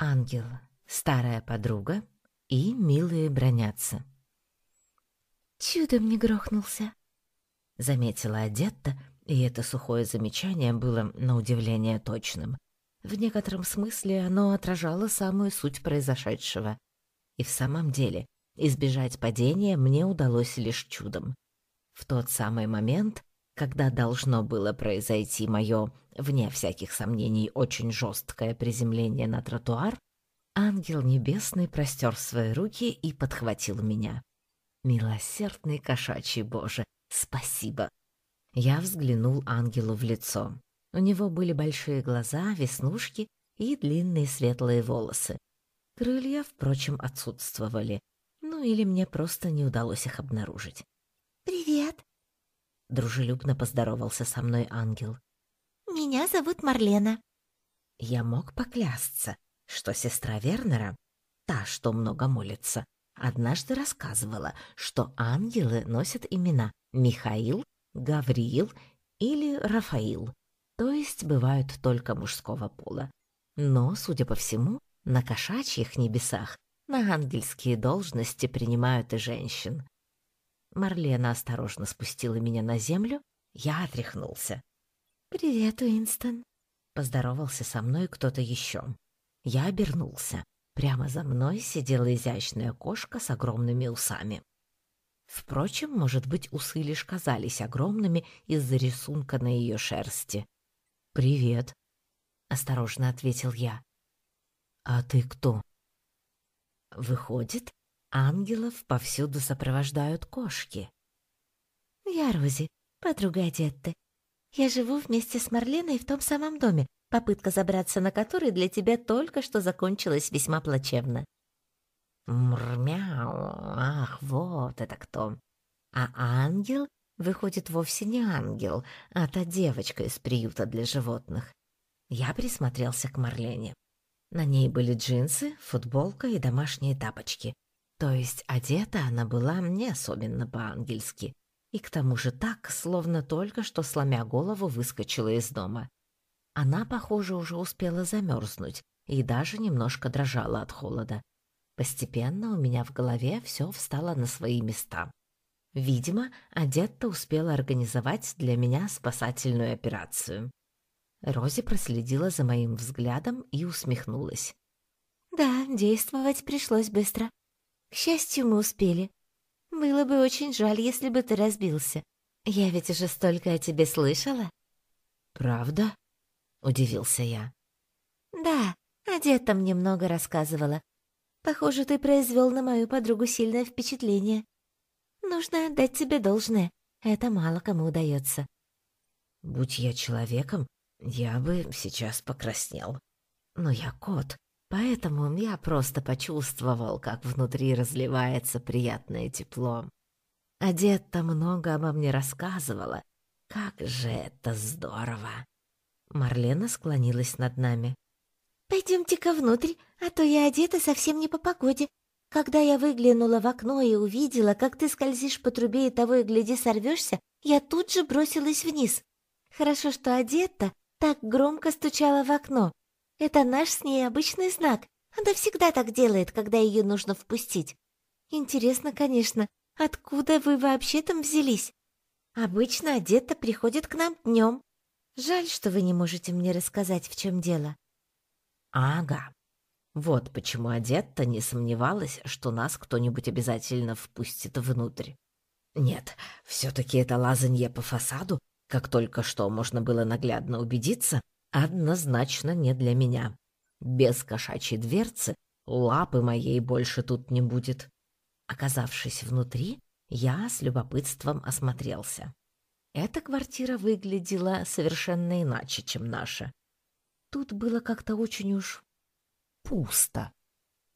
Ангел, старая подруга и милые бронятся. «Чудом не грохнулся», — заметила Адетта, и это сухое замечание было, на удивление, точным. В некотором смысле оно отражало самую суть произошедшего. И в самом деле, избежать падения мне удалось лишь чудом. В тот самый момент, когда должно было произойти мое, вне всяких сомнений, очень жесткое приземление на тротуар, ангел небесный простер свои руки и подхватил меня. Милосердный кошачий Боже, спасибо! Я взглянул ангелу в лицо. У него были большие глаза, веснушки и длинные светлые волосы. Крылья, впрочем, отсутствовали. Ну или мне просто не удалось их обнаружить. Дружелюбно поздоровался со мной ангел. «Меня зовут Марлена». Я мог поклясться, что сестра Вернера, та, что много молится, однажды рассказывала, что ангелы носят имена Михаил Гавриил или Рафаил, то есть бывают только мужского пола. Но, судя по всему, на кошачьих небесах на ангельские должности принимают и женщин. Марлена осторожно спустила меня на землю, я отряхнулся. «Привет, Уинстон», — поздоровался со мной кто-то еще. Я обернулся. Прямо за мной сидела изящная кошка с огромными усами. Впрочем, может быть, усы лишь казались огромными из-за рисунка на ее шерсти. «Привет», — осторожно ответил я. «А ты кто?» Выходит, ангелов повсюду сопровождают кошки. «Я Рози, подруга Адетты. Я живу вместе с Марленой в том самом доме, попытка забраться на который для тебя только что закончилась весьма плачевно. Мрмяу, ах, вот это кто. А ангел, выходит, вовсе не ангел, а та девочка из приюта для животных. Я присмотрелся к Марлене. На ней были джинсы, футболка и домашние тапочки. То есть одета она была не особенно по-ангельски. И к тому же так, словно только что сломя голову выскочила из дома. Она, похоже, уже успела замерзнуть и даже немножко дрожала от холода. Постепенно у меня в голове все встало на свои места. Видимо, Адетта успела организовать для меня спасательную операцию. Рози проследила за моим взглядом и усмехнулась. «Да, действовать пришлось быстро. К счастью, мы успели. Было бы очень жаль, если бы ты разбился. Я ведь уже столько о тебе слышала». «Правда?» — удивился я. «Да, Адетта мне много рассказывала. Похоже, ты произвел на мою подругу сильное впечатление. Нужно отдать тебе должное. Это мало кому удается. Будь я человеком, я бы сейчас покраснел. Но я кот, поэтому я просто почувствовал, как внутри разливается приятное тепло. Одетта много обо мне рассказывала. Как же это здорово! Марлена склонилась над нами. «Пойдемте-ка внутрь, а то я одета совсем не по погоде. Когда я выглянула в окно и увидела, как ты скользишь по трубе и того и гляди сорвешься, я тут же бросилась вниз. Хорошо, что одета так громко стучала в окно. Это наш с ней обычный знак. Она всегда так делает, когда ее нужно впустить. Интересно, конечно, откуда вы вообще там взялись? Обычно одета приходит к нам днем. Жаль, что вы не можете мне рассказать, в чем дело. Ага. Вот почему Адетта не сомневалась, что нас кто-нибудь обязательно впустит внутрь. Нет, все-таки это лазанье по фасаду, как только что можно было наглядно убедиться, однозначно не для меня. Без кошачьей дверцы лапы моей больше тут не будет. Оказавшись внутри, я с любопытством осмотрелся. Эта квартира выглядела совершенно иначе, чем наша. Тут было как-то очень уж пусто.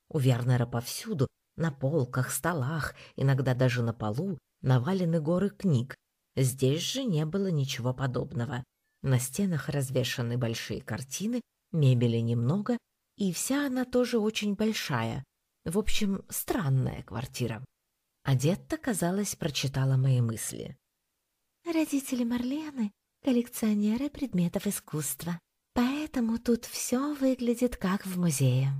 У Вернера повсюду, на полках, столах, иногда даже на полу, навалены горы книг. Здесь же не было ничего подобного. На стенах развешаны большие картины, мебели немного, и вся она тоже очень большая. В общем, странная квартира. Одетта, казалось, прочитала мои мысли. «Родители Марлены — коллекционеры предметов искусства», Поэтому тут все выглядит как в музее.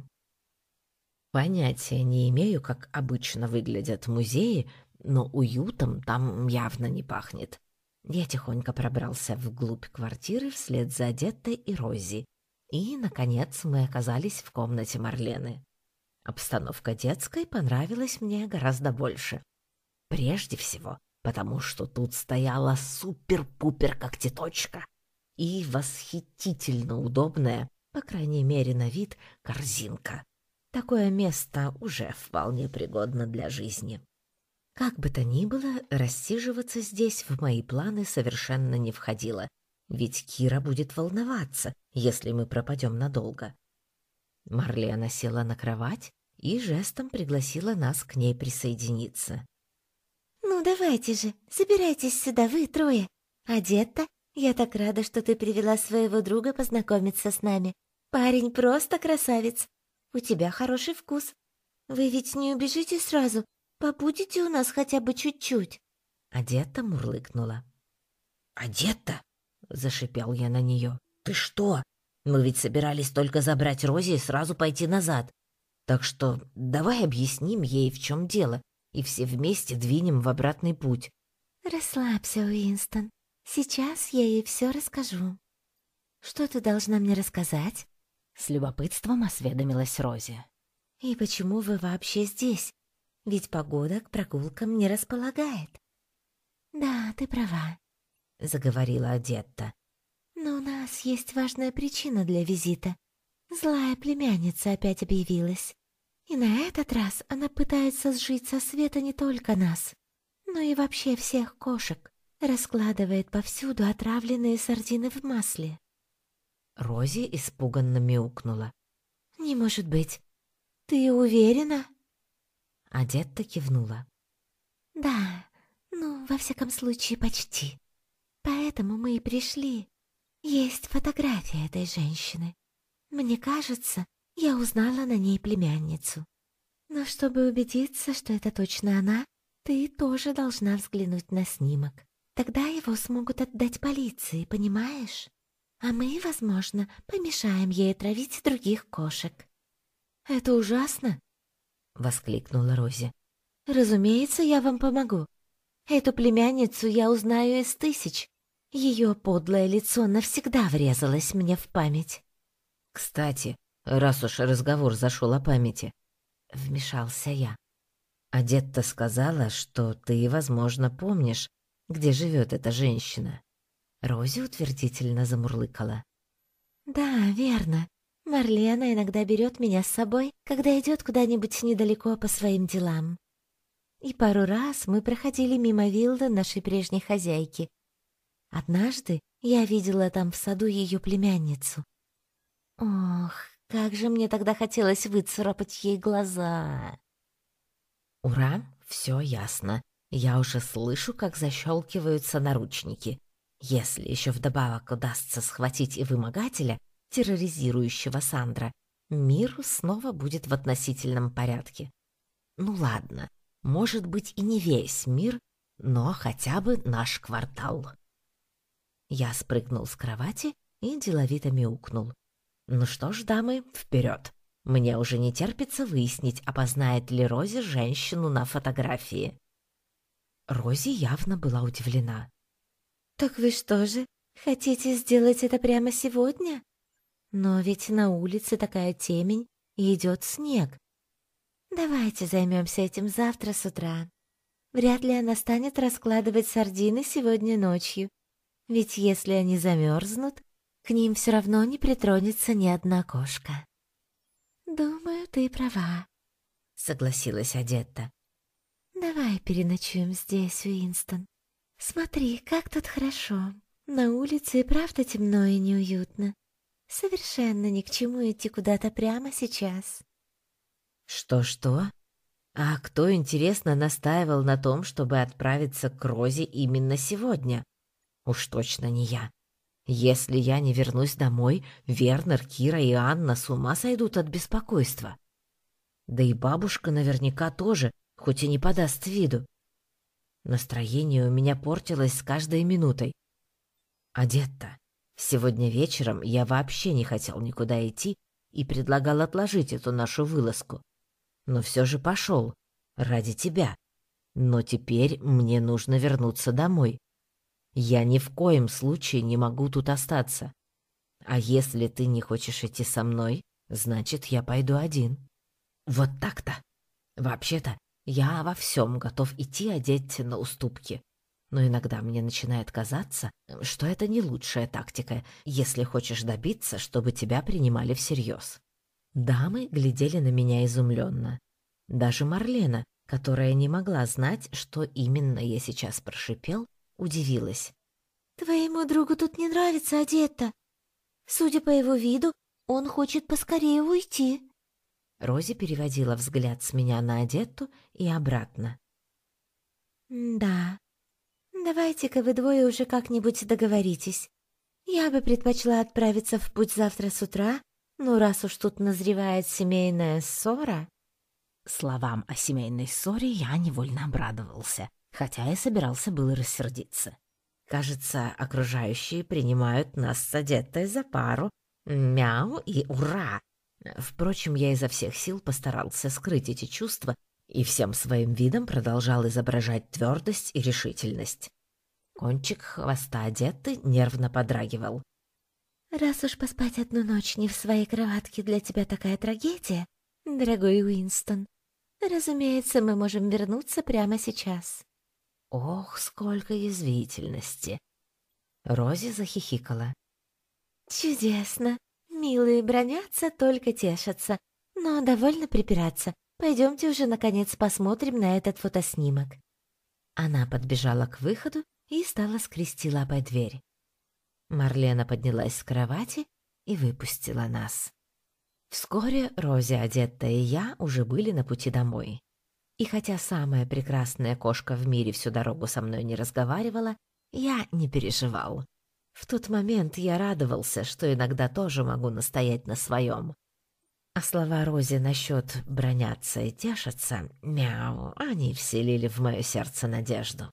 Понятия не имею, как обычно выглядят музеи, но уютом там явно не пахнет. Я тихонько пробрался вглубь квартиры вслед за Деттой и Рози. И, наконец, мы оказались в комнате Марлены. Обстановка детской понравилась мне гораздо больше. Прежде всего, потому что тут стояла супер-пупер когтеточка и восхитительно удобная, по крайней мере на вид, корзинка. Такое место уже вполне пригодно для жизни. Как бы то ни было, рассиживаться здесь в мои планы совершенно не входило, ведь Кира будет волноваться, если мы пропадем надолго. Марлена села на кровать и жестом пригласила нас к ней присоединиться. «Ну, давайте же, собирайтесь сюда, вы трое. Одета? Я так рада, что ты привела своего друга познакомиться с нами. Парень просто красавец. У тебя хороший вкус. Вы ведь не убежите сразу, побудете у нас хотя бы чуть-чуть». Одета мурлыкнула. «Одета?» — зашипел я на нее. «Ты что? Мы ведь собирались только забрать Рози и сразу пойти назад. Так что давай объясним ей, в чем дело, и все вместе двинем в обратный путь». «Расслабься, Уинстон. Сейчас я ей все расскажу». «Что ты должна мне рассказать?» С любопытством осведомилась Рози. «И почему вы вообще здесь? Ведь погода к прогулкам не располагает». «Да, ты права», — заговорила Адетта. «Но у нас есть важная причина для визита. Злая племянница опять объявилась. И на этот раз она пытается сжить со света не только нас, но и вообще всех кошек. Раскладывает повсюду отравленные сардины в масле. Рози испуганно мяукнула. «Не может быть. Ты уверена?» Адетта кивнула. «Да, ну, во всяком случае, почти. Поэтому мы и пришли. Есть фотография этой женщины. Мне кажется, я узнала на ней племянницу. Но чтобы убедиться, что это точно она, ты тоже должна взглянуть на снимок. Тогда его смогут отдать полиции, понимаешь? а мы, возможно, помешаем ей травить других кошек». «Это ужасно!» — воскликнула Рози. «Разумеется, я вам помогу. Эту племянницу я узнаю из тысяч. Ее подлое лицо навсегда врезалось мне в память». «Кстати, раз уж разговор зашел о памяти», — вмешался я. «Адетта сказала, что ты, возможно, помнишь, где живет эта женщина». Рози утвердительно замурлыкала. «Да, верно. Марлена иногда берет меня с собой, когда идет куда-нибудь недалеко по своим делам. И пару раз мы проходили мимо виллы нашей прежней хозяйки. Однажды я видела там в саду ее племянницу. Ох, как же мне тогда хотелось выцарапать ей глаза!» «Ура, все ясно. Я уже слышу, как защелкиваются наручники. Если еще вдобавок удастся схватить и вымогателя, терроризирующего Сандра, мир снова будет в относительном порядке. Ну ладно, может быть и не весь мир, но хотя бы наш квартал. Я спрыгнул с кровати и деловито мяукнул. Ну что ж, дамы, вперед. Мне уже не терпится выяснить, опознает ли Рози женщину на фотографии. Рози явно была удивлена. «Так вы что же, хотите сделать это прямо сегодня? Но ведь на улице такая темень и идет снег. Давайте займемся этим завтра с утра. Вряд ли она станет раскладывать сардины сегодня ночью, ведь если они замерзнут, к ним все равно не притронется ни одна кошка». «Думаю, ты права», — согласилась Адетта. «Давай переночуем здесь, Уинстон. Смотри, как тут хорошо. На улице и правда темно и неуютно. Совершенно ни к чему идти куда-то прямо сейчас. Что-что? А кто, интересно, настаивал на том, чтобы отправиться к Розе именно сегодня? Уж точно не я. Если я не вернусь домой, Вернер, Кира и Анна с ума сойдут от беспокойства. Да и бабушка наверняка тоже, хоть и не подаст виду. Настроение у меня портилось с каждой минутой. Одетта, сегодня вечером я вообще не хотел никуда идти и предлагал отложить эту нашу вылазку. но все же пошел. Ради тебя. Но теперь мне нужно вернуться домой. Я ни в коем случае не могу тут остаться. А если ты не хочешь идти со мной, значит, я пойду один. Вот так-то. Вообще-то, я во всем готов идти одеть на уступки. Но иногда мне начинает казаться, что это не лучшая тактика, если хочешь добиться, чтобы тебя принимали всерьез. Дамы глядели на меня изумленно. Даже Марлена, которая не могла знать, что именно я сейчас прошипел, удивилась. «Твоему другу тут не нравится одета. Судя по его виду, он хочет поскорее уйти». Рози переводила взгляд с меня на Одетту и обратно. «Да, давайте-ка вы двое уже как-нибудь договоритесь. Я бы предпочла отправиться в путь завтра с утра, но раз уж тут назревает семейная ссора...» Словам о семейной ссоре я невольно обрадовался, хотя и собирался было рассердиться. Кажется, окружающие принимают нас с одетой за пару. Мяу и ура! Впрочем, я изо всех сил постарался скрыть эти чувства и всем своим видом продолжал изображать твердость и решительность. Кончик хвоста одеты нервно подрагивал. «Раз уж поспать одну ночь не в своей кроватке для тебя такая трагедия, дорогой Уинстон, разумеется, мы можем вернуться прямо сейчас». Ох, сколько язвительности! Рози захихикала. «Чудесно! Милые бронятся, только тешатся, но довольно припираться. Пойдемте уже, наконец, посмотрим на этот фотоснимок». Она подбежала к выходу и стала скрести лапой дверь. Марлена поднялась с кровати и выпустила нас. Вскоре Рози, одетая и я уже были на пути домой. И хотя самая прекрасная кошка в мире всю дорогу со мной не разговаривала, я не переживал. В тот момент я радовался, что иногда тоже могу настоять на своем. А слова Рози насчет броняться и тешатся, мяу, они вселили в мое сердце надежду.